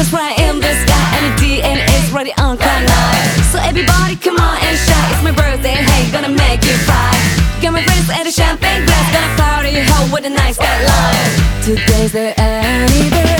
Cause right in the sky and the DNA is ready on cloud nine. So everybody come on and shout It's my birthday hey, gonna make it right. Got my friends and a champagne glass Gonna party hard with a nice guy line. Today's the anniversary.